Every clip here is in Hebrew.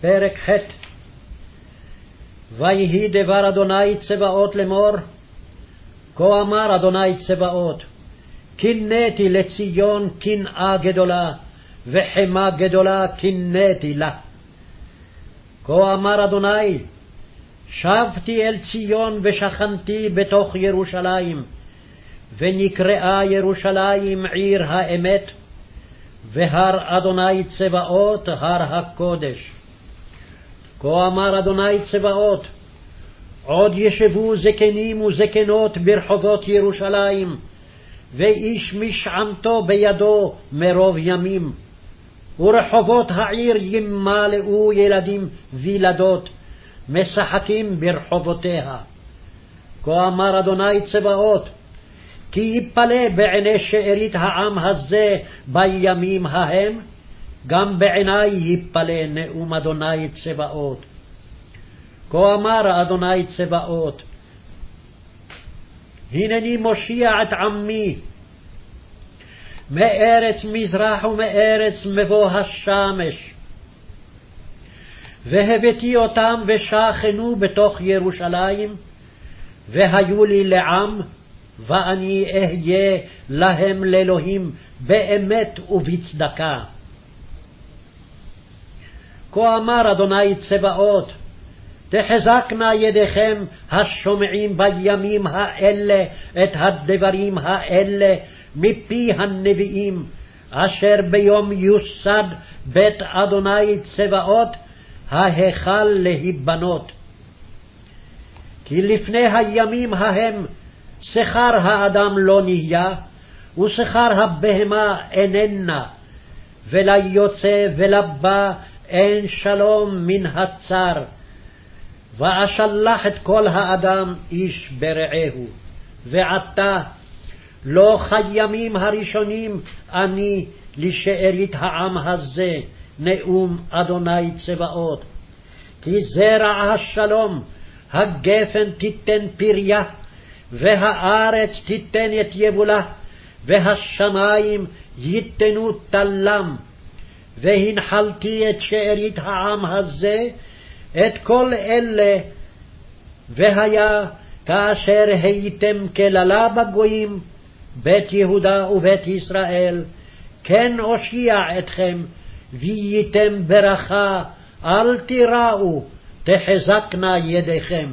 פרק ח' ויהי דבר אדוני צבאות לאמור, כה אמר אדוני צבאות, קינאתי לציון קנאה גדולה, וחמה גדולה קינאתי לה. כה אמר אדוני, שבתי אל ציון ושכנתי בתוך ירושלים, ונקראה ירושלים עיר האמת, והר אדוני צבאות הר הקודש. כה אמר אדוני צבאות, עוד ישבו זקנים וזקנות ברחובות ירושלים, ואיש משענתו בידו מרוב ימים. ורחובות העיר ימלאו ילדים וילדות, משחקים ברחובותיה. כה אמר אדוני צבאות, כי יפלא בעיני שארית העם הזה בימים ההם, גם בעיני יפלא נאום אדוני צבאות. כה אמר אדוני צבאות, הנני מושיע את עמי מארץ מזרח ומארץ מבוא השמש. והבאתי אותם ושכנו בתוך ירושלים, והיו לי לעם, ואני אהיה להם לאלוהים באמת ובצדקה. כה אמר אדוני צבאות, תחזקנה ידיכם השומעים בימים האלה את הדברים האלה מפי הנביאים, אשר ביום יוסד בית אדוני צבאות, ההיכל להיבנות. כי לפני הימים ההם שכר האדם לא נהיה, ושכר הבהמה איננה, וליוצא ולבא אין שלום מן הצר. ואשלח את כל האדם איש ברעהו. ועתה, לא כימים הראשונים אני לשארית העם הזה, נאום אדוני צבאות. כי זרע השלום, הגפן תיתן פריה, והארץ תיתן את יבולה, והשמים ייתנו תלם. והנחלתי את שארית העם הזה, את כל אלה, והיה כאשר הייתם כללה בגויים, בית יהודה ובית ישראל, כן אושיע אתכם, וייתם ברכה, אל תיראו, תחזקנה ידיכם.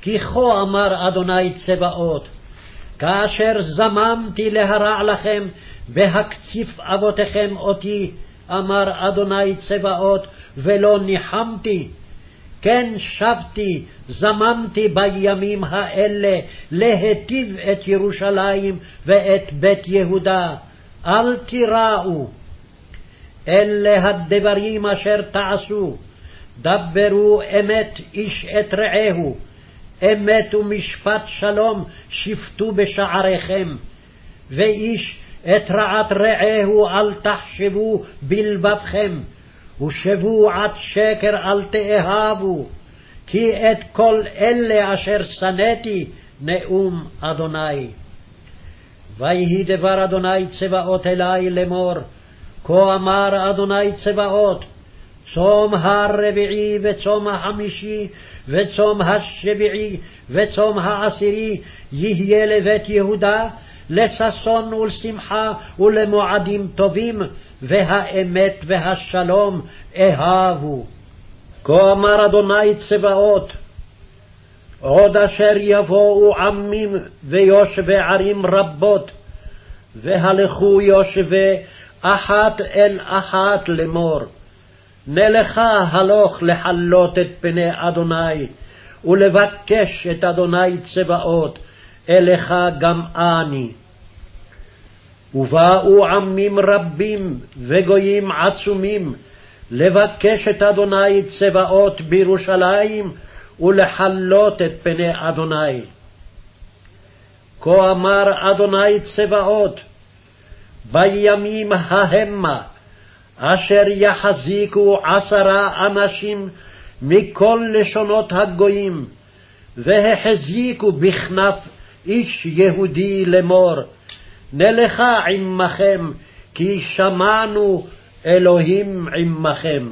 כי כה אמר אדוני צבאות, כאשר זממתי להרע לכם בהקציף אבותיכם אותי, אמר אדוני צבאות, ולא ניחמתי. כן שבתי, זממתי בימים האלה להיטיב את ירושלים ואת בית יהודה. אל תיראו. אלה הדברים אשר תעשו, דברו אמת איש את רעהו, אמת ומשפט שלום שפטו בשעריכם, ואיש את רעת רעהו אל תחשבו בלבבכם, ושבועת שקר אל תאהבו, כי את כל אלה אשר שנאתי נאום אדוני. ויהי דבר אדוני צבאות אלי לאמור, כה אמר אדוני צבאות, צום הרביעי וצום החמישי וצום השביעי וצום העשירי יהיה לבית יהודה לששון ולשמחה ולמועדים טובים, והאמת והשלום אהבו. כה אמר אדוני צבאות, עוד אשר יבואו עמים ויושבי ערים רבות, והלכו יושבי אחת אל אחת לאמור. נלכה הלוך לחלות את פני אדוני, ולבקש את אדוני צבאות, אליך גם אני. ובאו עמים רבים וגויים עצומים לבקש את אדוני צבאות בירושלים ולחלות את פני אדוני. כה אמר אדוני צבאות, בימים ההמה, אשר יחזיקו עשרה אנשים מכל לשונות הגויים, והחזיקו בכנף איש יהודי לאמור, נלכה עמכם, כי שמענו אלוהים עמכם.